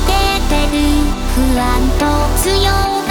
てる。不安と強い